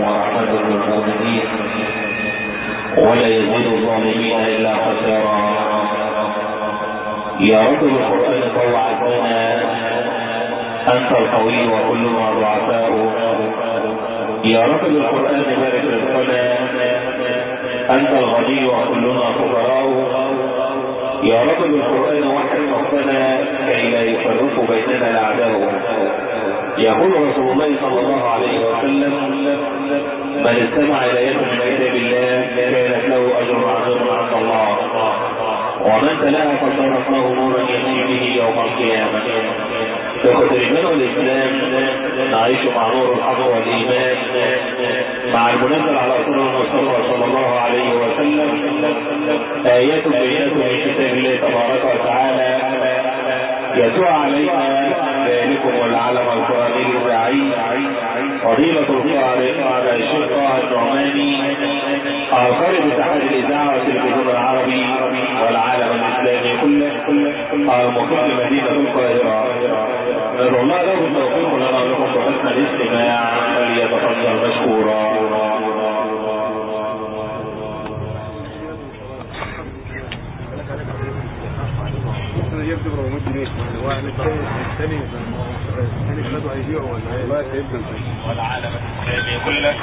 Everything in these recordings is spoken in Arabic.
ورحمة للمؤمنين ولا يزيد الظالمين إلا خسارا. يا رب بالقرآن طوعتنا أنت القوي وكلنا ضعفاء. يا رب بالقرآن بارك رزقنا أنت الغني وكلنا فقراء. يا رب بالقرآن وحد صفنا كي لا يفرق بيننا الأعداء. يقول رسول الله صلى الله عليه وسلم من استمع آيات من كتاب الله كانت له أجر عظيم عند الله. ومن تلاها فصارت له نورا يمشي به يوم القيامة. فقد رجال الإسلام؟ نعيش مع نور الحق والإيمان. مع المنزل على رسول المصطفى صلى الله عليه وسلم آيات بينات من كتاب الله تبارك وتعالى يسوع علينا ذلكم والعلم القرآني الرعي فضيلة القارئ على الشيخ طه النعماني القارئ باتحاد الإذاعة والتلفزيون العربي والعالم الإسلامي كله المقيم مدينة القاهرة. ندعو الله له بالتوفيق لنا ولكم بحسن الاستماع فليتفضل مشكورا. يكتب 400 جنيه. واحد الثاني. الثاني خدوا هيبيعوا ولا إيه؟ لا سيبنا كله.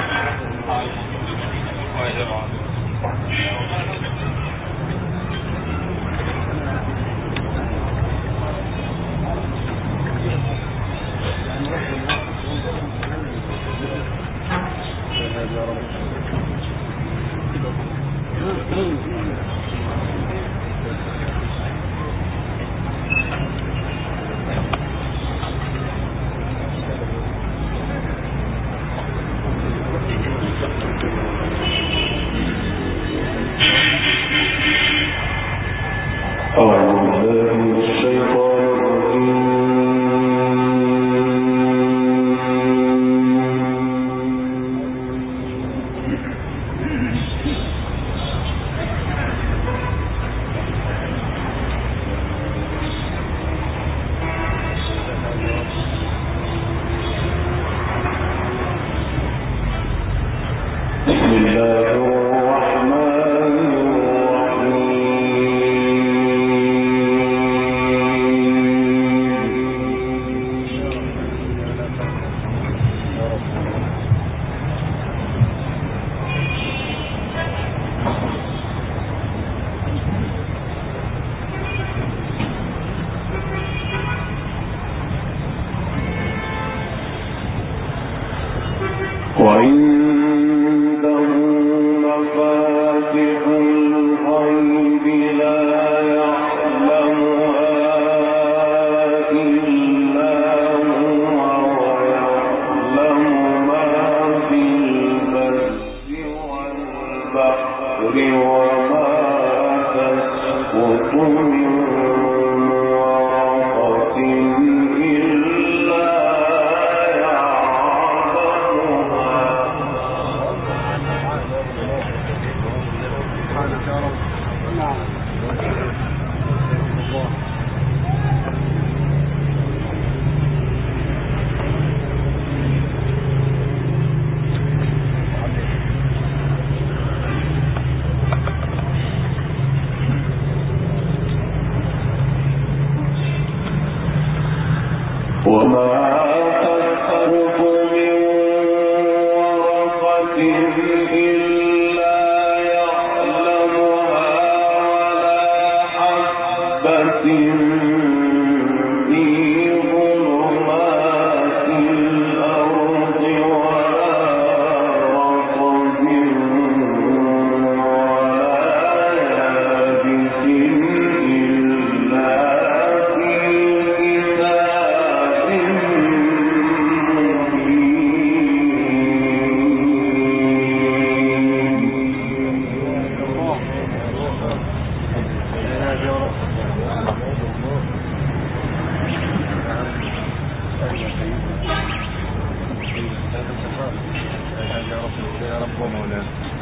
one more now.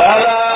ألا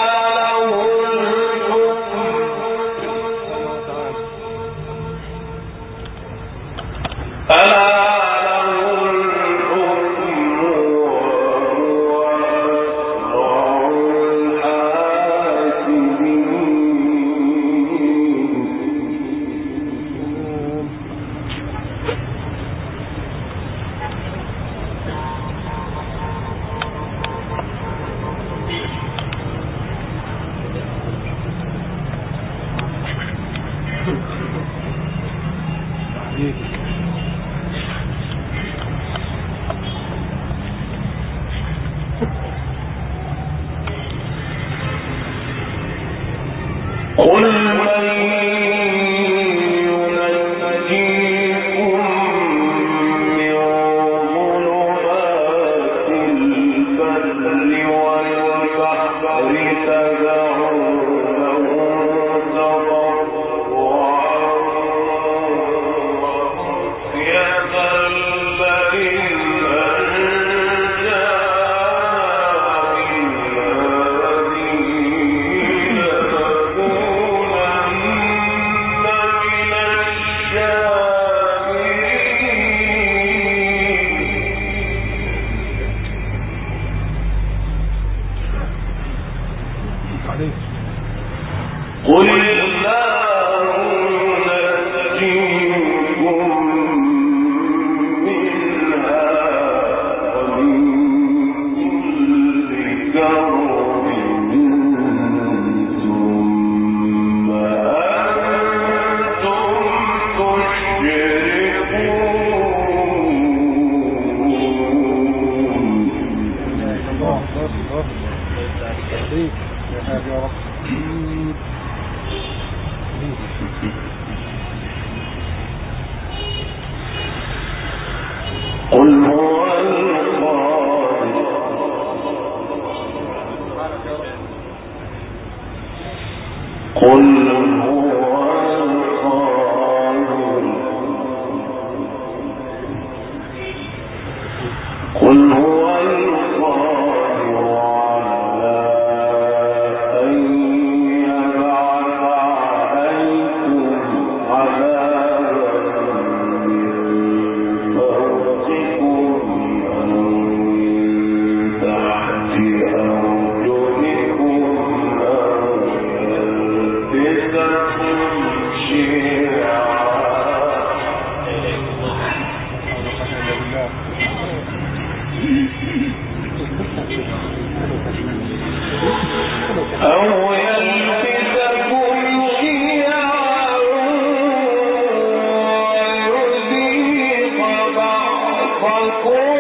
بعضكم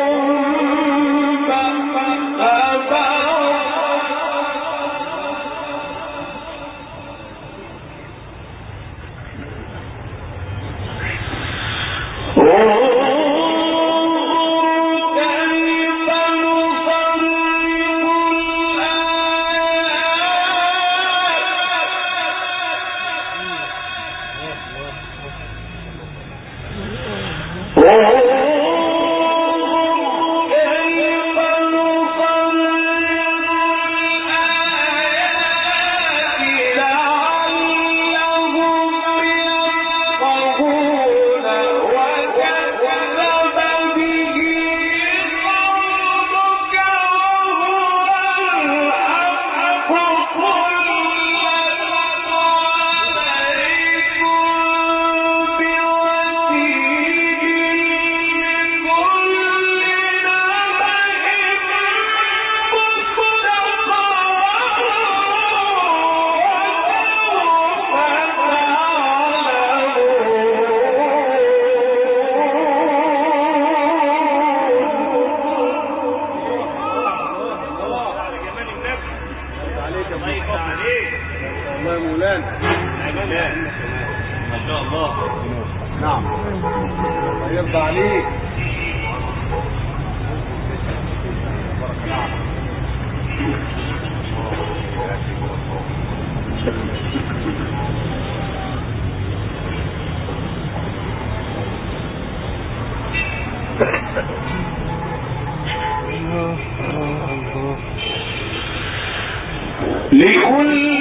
لكل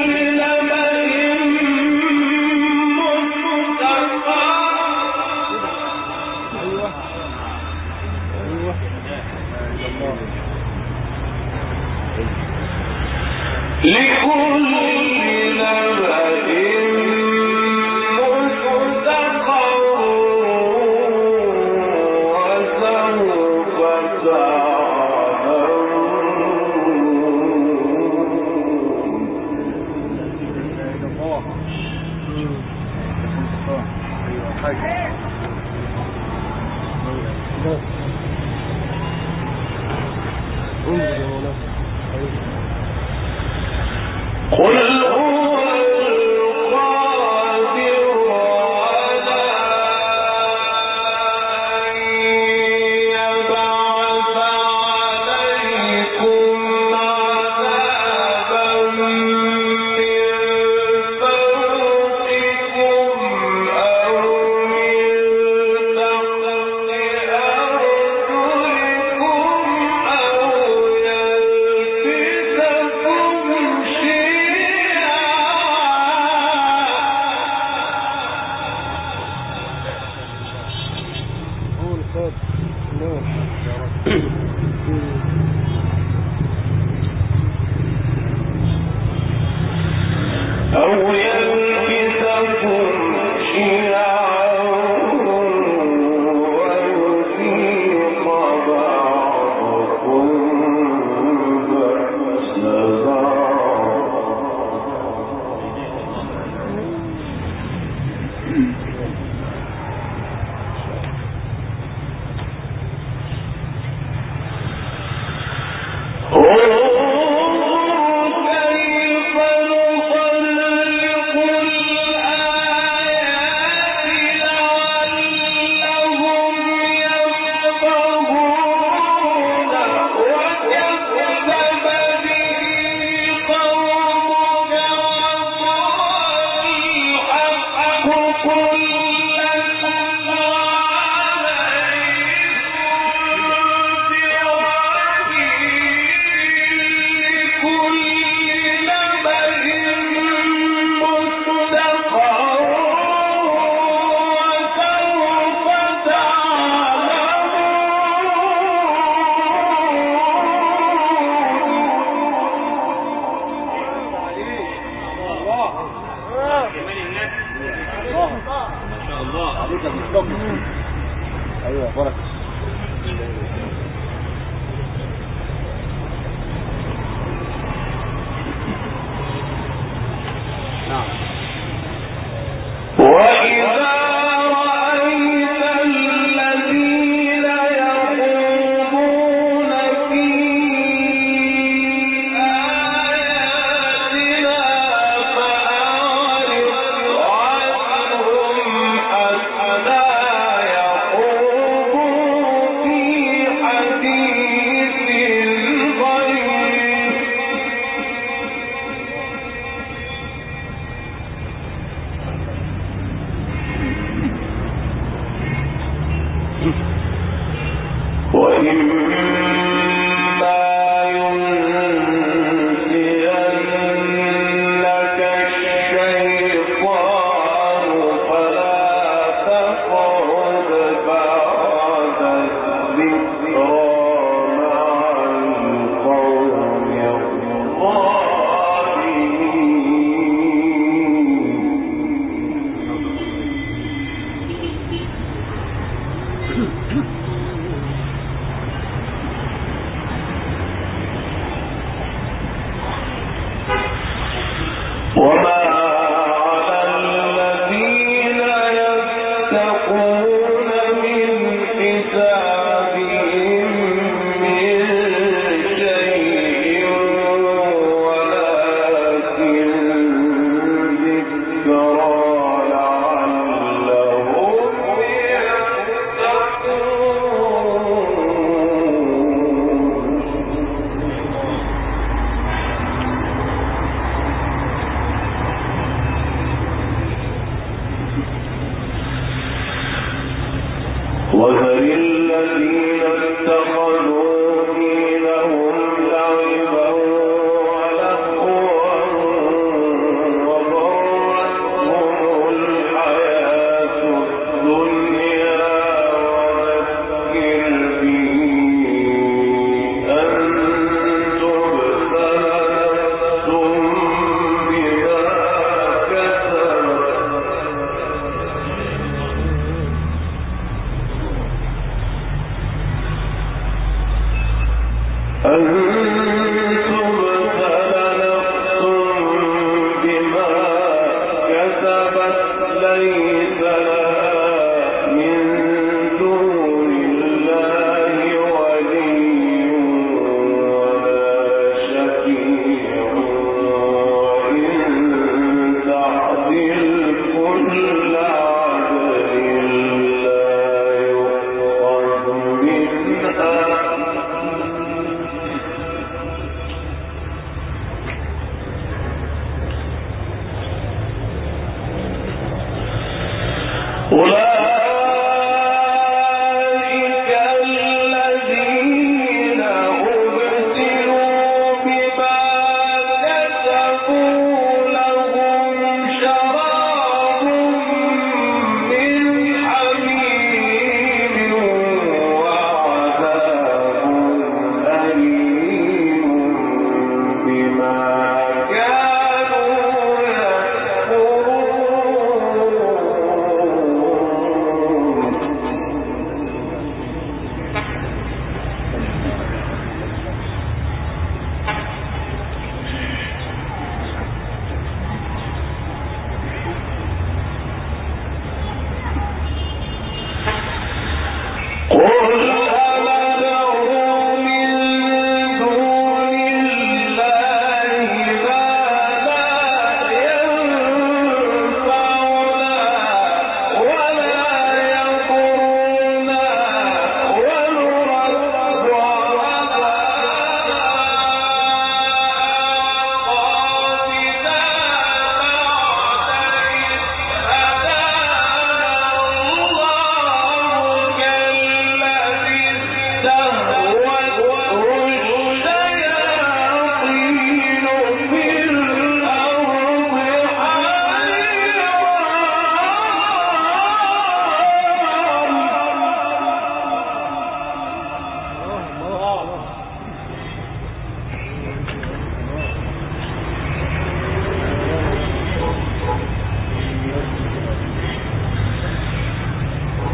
road.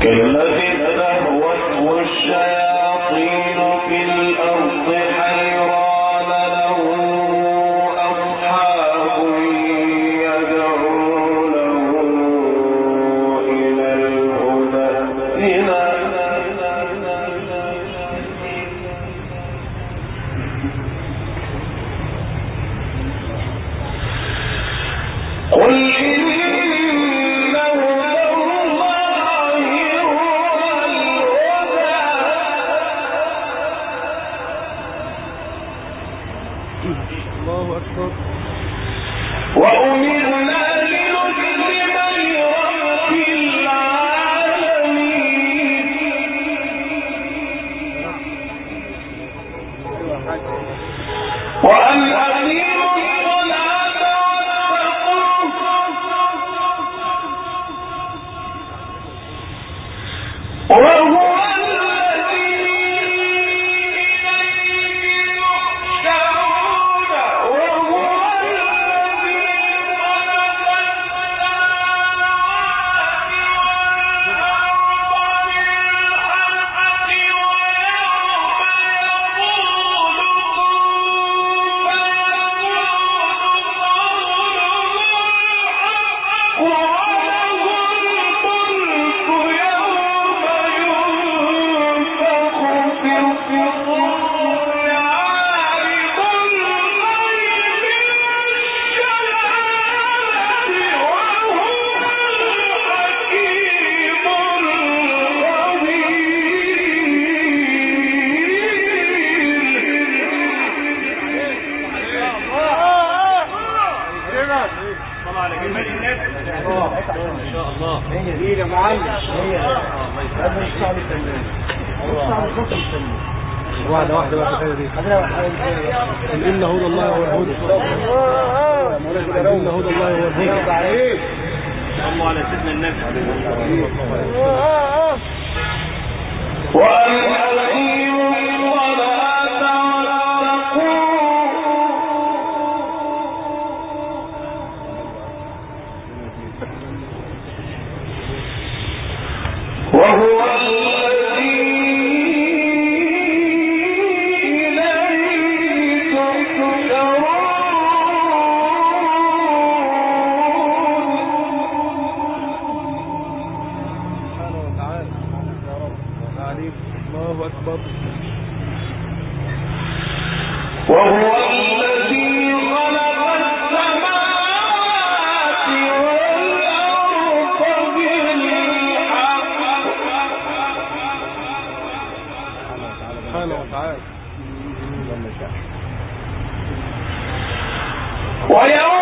كالذي استهوته الشياطين سبحان الله ولعمر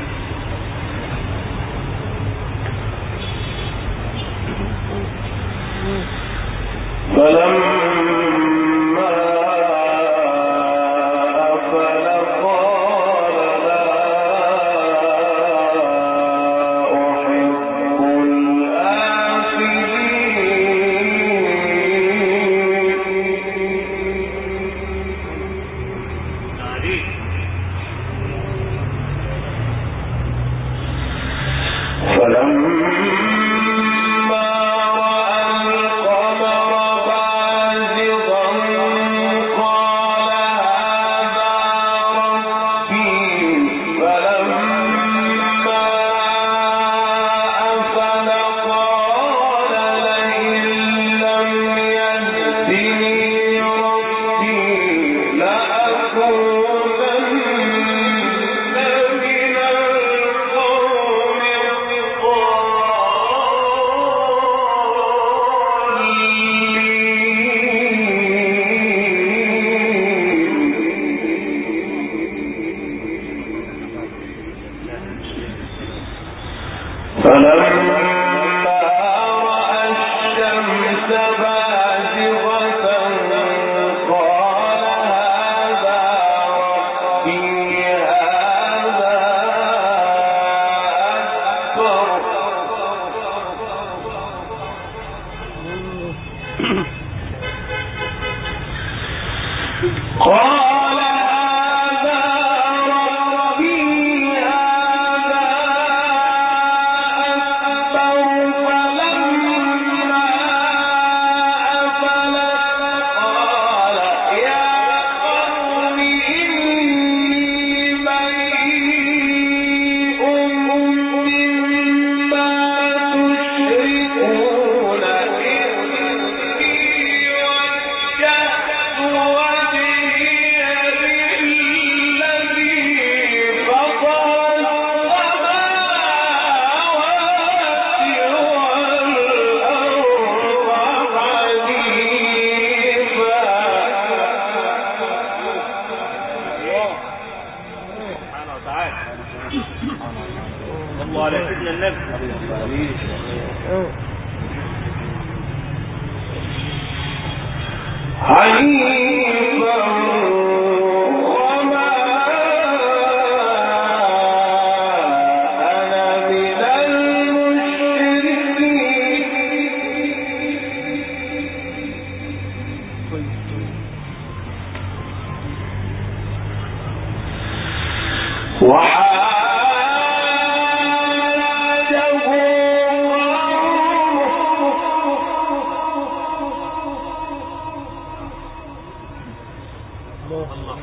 الله.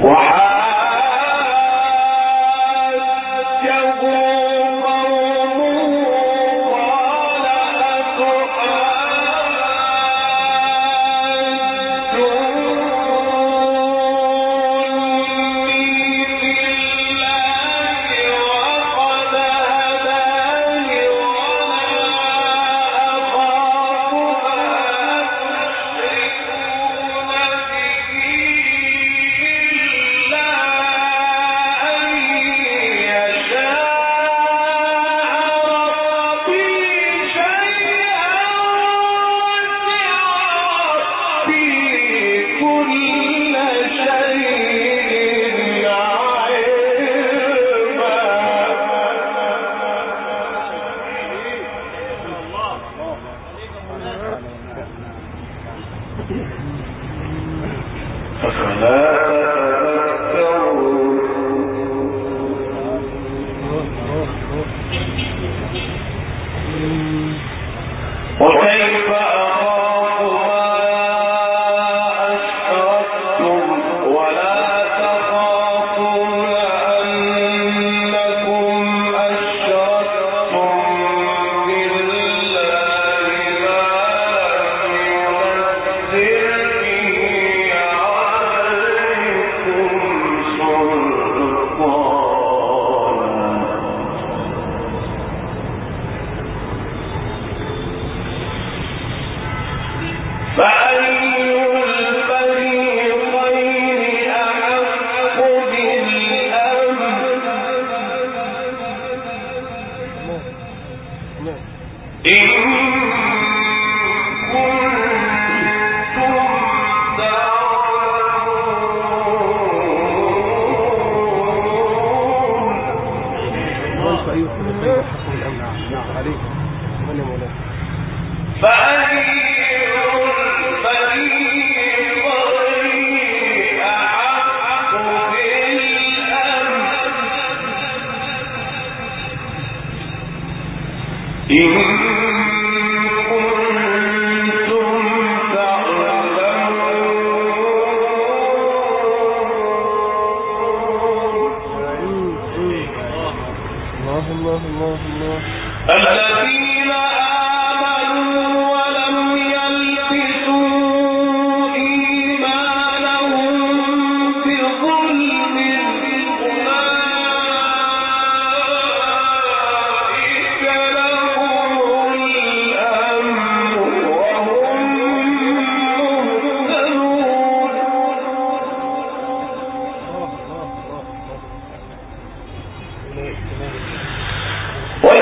وحال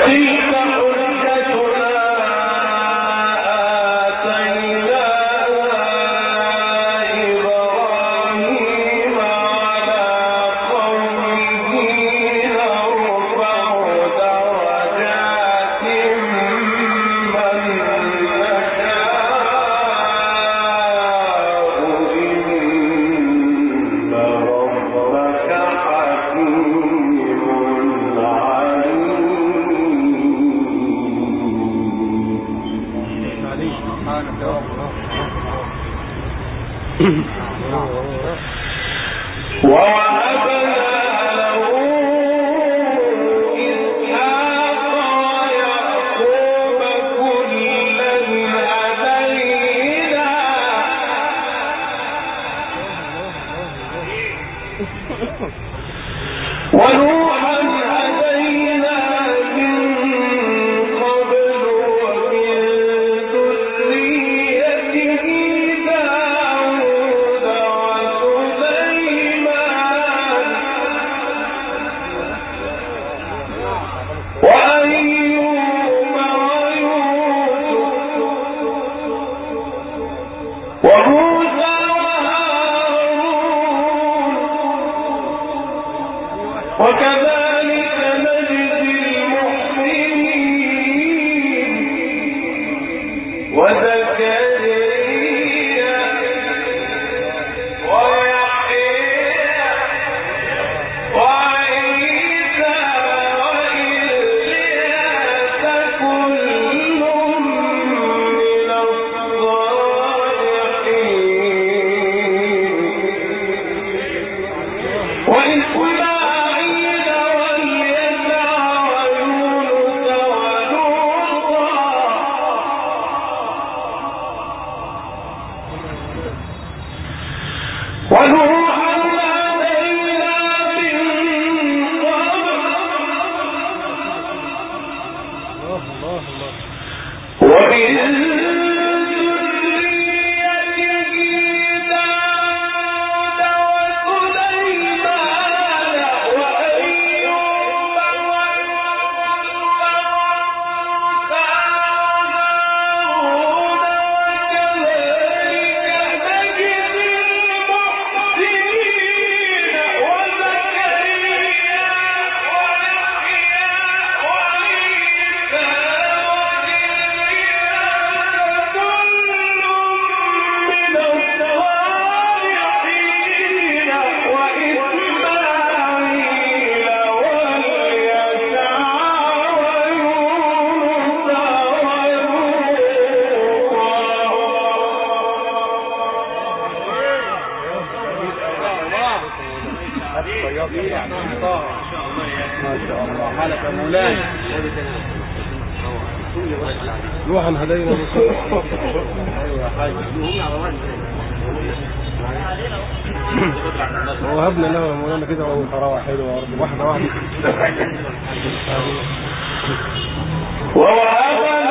see ما شاء الله. حلف مولاي روح الهدايا أيوه حاجة وهبنا له كده وقراءة حلوة واحدة واحدة ووهبنا